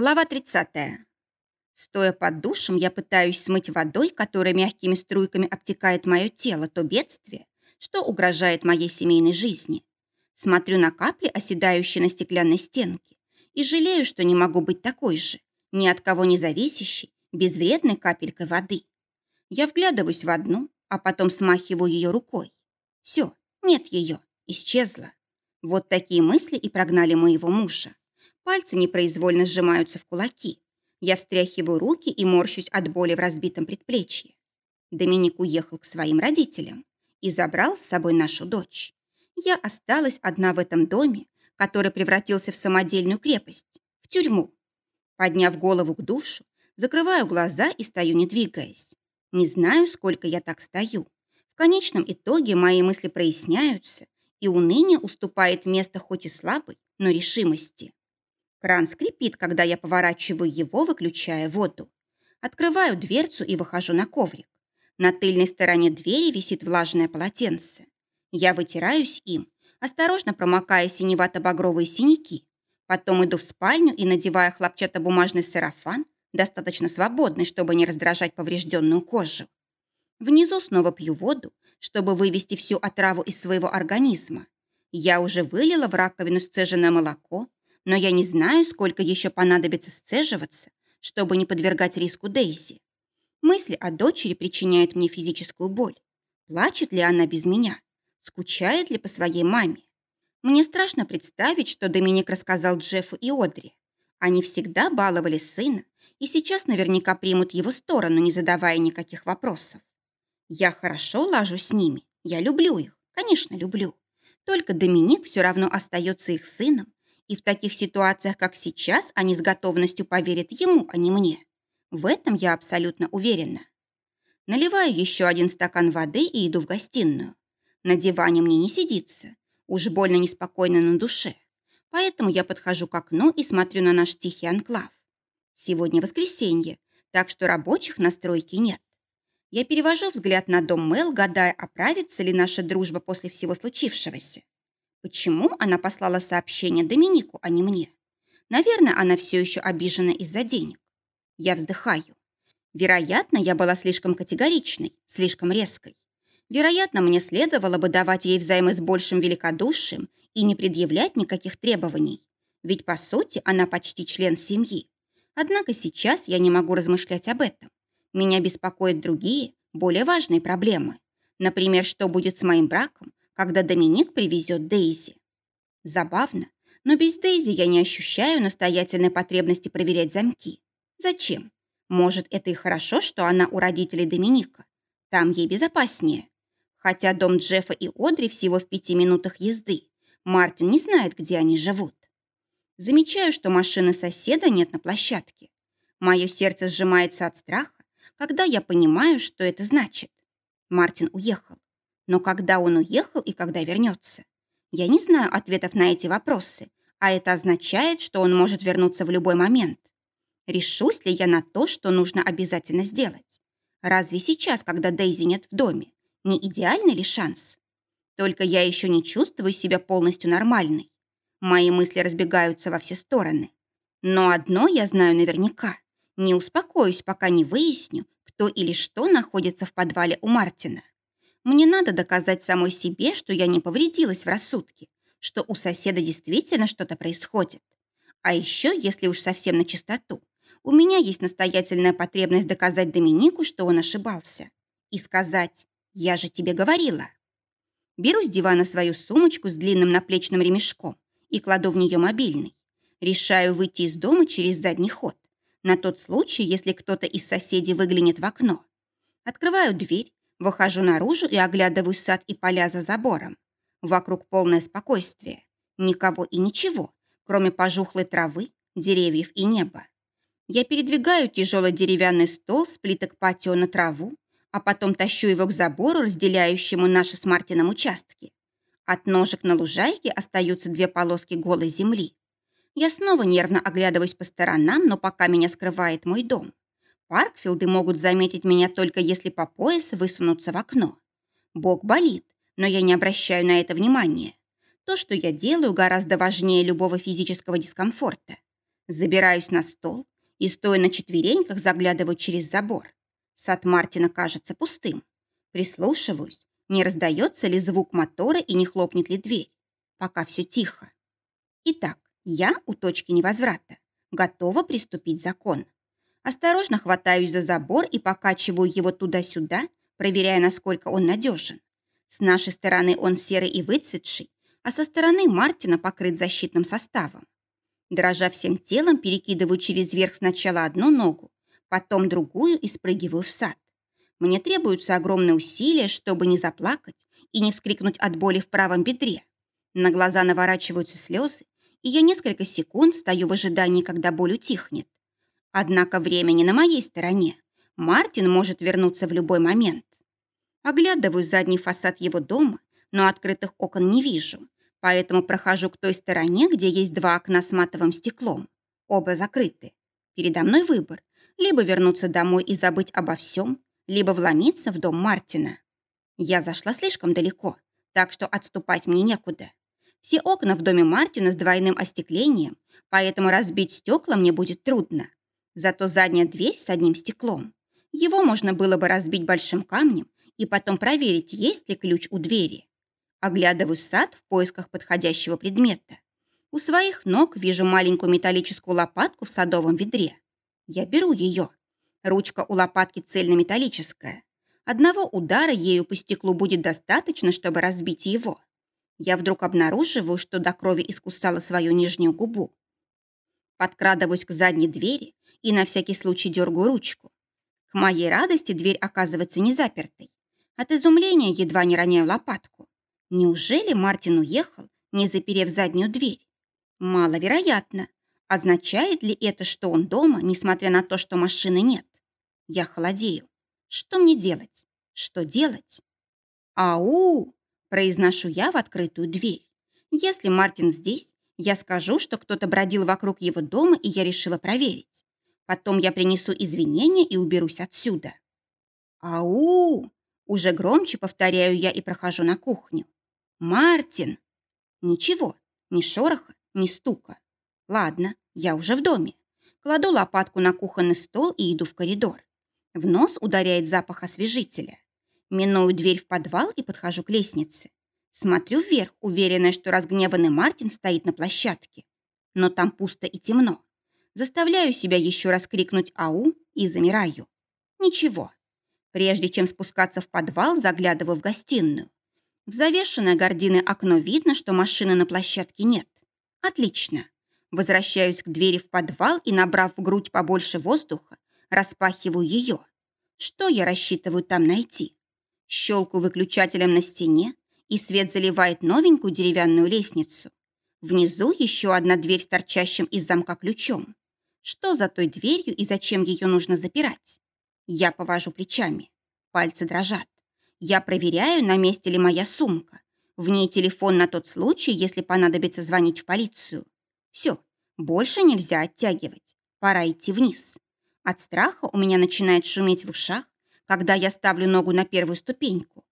Глава 30. Стоя под душем, я пытаюсь смыть водой, которая мягкими струйками обтекает мое тело, то бедствие, что угрожает моей семейной жизни. Смотрю на капли, оседающие на стеклянной стенке, и жалею, что не могу быть такой же, ни от кого не зависящей, безвредной капелькой воды. Я вглядываюсь в одну, а потом смахиваю ее рукой. Все, нет ее, исчезла. Вот такие мысли и прогнали моего мужа. Пальцы непроизвольно сжимаются в кулаки. Я встряхиваю руки и морщусь от боли в разбитом предплечье. Доминик уехал к своим родителям и забрал с собой нашу дочь. Я осталась одна в этом доме, который превратился в самодельную крепость, в тюрьму. Подняв голову к душу, закрываю глаза и стою, не двигаясь. Не знаю, сколько я так стою. В конечном итоге мои мысли проясняются, и уныние уступает место хоть и слабой, но решимости. Кран скрипит, когда я поворачиваю его, выключая воду. Открываю дверцу и выхожу на коврик. На тыльной стороне двери висит влажное полотенце. Я вытираюсь им, осторожно промокая синевато-багровые синяки. Потом иду в спальню и, надевая хлопчатобумажный сарафан, достаточно свободный, чтобы не раздражать поврежденную кожу. Внизу снова пью воду, чтобы вывести всю отраву из своего организма. Я уже вылила в раковину сцеженное молоко, но я не знаю, сколько еще понадобится сцеживаться, чтобы не подвергать риску Дейзи. Мысли о дочери причиняют мне физическую боль. Плачет ли она без меня? Скучает ли по своей маме? Мне страшно представить, что Доминик рассказал Джеффу и Одри. Они всегда баловали сына, и сейчас наверняка примут его сторону, не задавая никаких вопросов. Я хорошо лажу с ними, я люблю их, конечно, люблю. Только Доминик все равно остается их сыном, и в таких ситуациях, как сейчас, они с готовностью поверят ему, а не мне. В этом я абсолютно уверена. Наливаю еще один стакан воды и иду в гостиную. На диване мне не сидится. Уж больно неспокойно на душе. Поэтому я подхожу к окну и смотрю на наш тихий анклав. Сегодня воскресенье, так что рабочих на стройке нет. Я перевожу взгляд на дом Мэл, гадая, оправится ли наша дружба после всего случившегося. Почему она послала сообщение Доминику, а не мне? Наверное, она все еще обижена из-за денег. Я вздыхаю. Вероятно, я была слишком категоричной, слишком резкой. Вероятно, мне следовало бы давать ей взаймы с большим великодушием и не предъявлять никаких требований. Ведь, по сути, она почти член семьи. Однако сейчас я не могу размышлять об этом. Меня беспокоят другие, более важные проблемы. Например, что будет с моим браком, когда Доминик привезет Дейзи. Забавно, но без Дейзи я не ощущаю настоятельной потребности проверять замки. Зачем? Может, это и хорошо, что она у родителей Доминика. Там ей безопаснее. Хотя дом Джеффа и Одри всего в пяти минутах езды. Мартин не знает, где они живут. Замечаю, что машины соседа нет на площадке. Мое сердце сжимается от страха, когда я понимаю, что это значит. Мартин уехал. Но когда он уехал и когда вернется? Я не знаю ответов на эти вопросы, а это означает, что он может вернуться в любой момент. Решусь ли я на то, что нужно обязательно сделать? Разве сейчас, когда Дейзи нет в доме, не идеальный ли шанс? Только я еще не чувствую себя полностью нормальной. Мои мысли разбегаются во все стороны. Но одно я знаю наверняка. Не успокоюсь, пока не выясню, кто или что находится в подвале у Мартина. Мне надо доказать самой себе, что я не повредилась в рассудке, что у соседа действительно что-то происходит. А еще, если уж совсем на чистоту, у меня есть настоятельная потребность доказать Доминику, что он ошибался. И сказать «Я же тебе говорила». Беру с дивана свою сумочку с длинным наплечным ремешком и кладу в нее мобильный. Решаю выйти из дома через задний ход. На тот случай, если кто-то из соседей выглянет в окно. Открываю дверь Выхожу наружу и оглядываю сад и поля за забором. Вокруг полное спокойствие. Никого и ничего, кроме пожухлой травы, деревьев и неба. Я передвигаю тяжелый деревянный стол с плиток патио на траву, а потом тащу его к забору, разделяющему наши с Мартином участки. От ножек на лужайке остаются две полоски голой земли. Я снова нервно оглядываюсь по сторонам, но пока меня скрывает мой дом. Паркфилды могут заметить меня только если по пояс высунуться в окно. Бок болит, но я не обращаю на это внимания. То, что я делаю, гораздо важнее любого физического дискомфорта. Забираюсь на стол и, стоя на четвереньках, заглядываю через забор. Сад Мартина кажется пустым. Прислушиваюсь, не раздается ли звук мотора и не хлопнет ли дверь. Пока все тихо. Итак, я у точки невозврата. Готова приступить закон. Осторожно хватаюсь за забор и покачиваю его туда-сюда, проверяя, насколько он надежен. С нашей стороны он серый и выцветший, а со стороны Мартина покрыт защитным составом. Дрожа всем телом, перекидываю через верх сначала одну ногу, потом другую и спрыгиваю в сад. Мне требуются огромные усилия, чтобы не заплакать и не вскрикнуть от боли в правом бедре. На глаза наворачиваются слезы, и я несколько секунд стою в ожидании, когда боль утихнет. Однако время не на моей стороне. Мартин может вернуться в любой момент. Оглядываю задний фасад его дома, но открытых окон не вижу, поэтому прохожу к той стороне, где есть два окна с матовым стеклом. Оба закрыты. Передо мной выбор – либо вернуться домой и забыть обо всем, либо вломиться в дом Мартина. Я зашла слишком далеко, так что отступать мне некуда. Все окна в доме Мартина с двойным остеклением, поэтому разбить стекла мне будет трудно. Зато задняя дверь с одним стеклом. Его можно было бы разбить большим камнем и потом проверить, есть ли ключ у двери. Оглядываю сад в поисках подходящего предмета. У своих ног вижу маленькую металлическую лопатку в садовом ведре. Я беру ее. Ручка у лопатки цельнометаллическая. Одного удара ею по стеклу будет достаточно, чтобы разбить его. Я вдруг обнаруживаю, что до крови искусала свою нижнюю губу. Подкрадываюсь к задней двери и на всякий случай дергаю ручку. К моей радости дверь оказывается не запертой. От изумления едва не роняю лопатку. Неужели Мартин уехал, не заперев заднюю дверь? Маловероятно. Означает ли это, что он дома, несмотря на то, что машины нет? Я холодею. Что мне делать? Что делать? «Ау!» – произношу я в открытую дверь. Если Мартин здесь, я скажу, что кто-то бродил вокруг его дома, и я решила проверить. Потом я принесу извинения и уберусь отсюда. «Ау!» – уже громче повторяю я и прохожу на кухню. «Мартин!» Ничего, ни шороха, ни стука. Ладно, я уже в доме. Кладу лопатку на кухонный стол и иду в коридор. В нос ударяет запах освежителя. Миную дверь в подвал и подхожу к лестнице. Смотрю вверх, уверенная, что разгневанный Мартин стоит на площадке. Но там пусто и темно. Заставляю себя еще раз крикнуть «Ау!» и замираю. Ничего. Прежде чем спускаться в подвал, заглядываю в гостиную. В завешенное гординой окно видно, что машины на площадке нет. Отлично. Возвращаюсь к двери в подвал и, набрав в грудь побольше воздуха, распахиваю ее. Что я рассчитываю там найти? Щелку выключателем на стене, и свет заливает новенькую деревянную лестницу. Внизу еще одна дверь с торчащим из замка ключом. Что за той дверью и зачем ее нужно запирать? Я повожу плечами. Пальцы дрожат. Я проверяю, на месте ли моя сумка. В ней телефон на тот случай, если понадобится звонить в полицию. Все, больше нельзя оттягивать. Пора идти вниз. От страха у меня начинает шуметь в ушах, когда я ставлю ногу на первую ступеньку.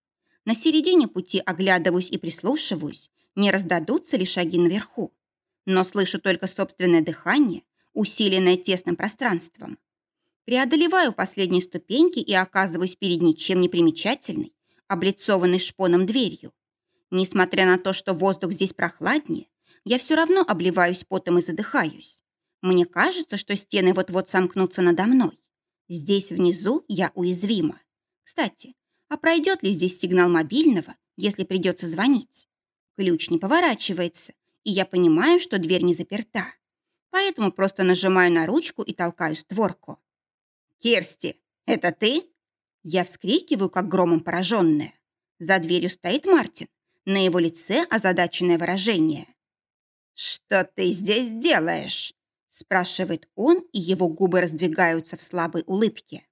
На середине пути оглядываюсь и прислушиваюсь, не раздадутся ли шаги наверху. Но слышу только собственное дыхание, усиленное тесным пространством. Преодолеваю последние ступеньки и оказываюсь перед ничем не примечательной, облицованной шпоном дверью. Несмотря на то, что воздух здесь прохладнее, я все равно обливаюсь потом и задыхаюсь. Мне кажется, что стены вот-вот сомкнутся надо мной. Здесь внизу я уязвима. Кстати, а пройдет ли здесь сигнал мобильного, если придется звонить? Ключ не поворачивается, и я понимаю, что дверь не заперта. Поэтому просто нажимаю на ручку и толкаю створку. «Керсти, это ты?» Я вскрикиваю, как громом пораженная. За дверью стоит Мартин. На его лице озадаченное выражение. «Что ты здесь делаешь?» спрашивает он, и его губы раздвигаются в слабой улыбке.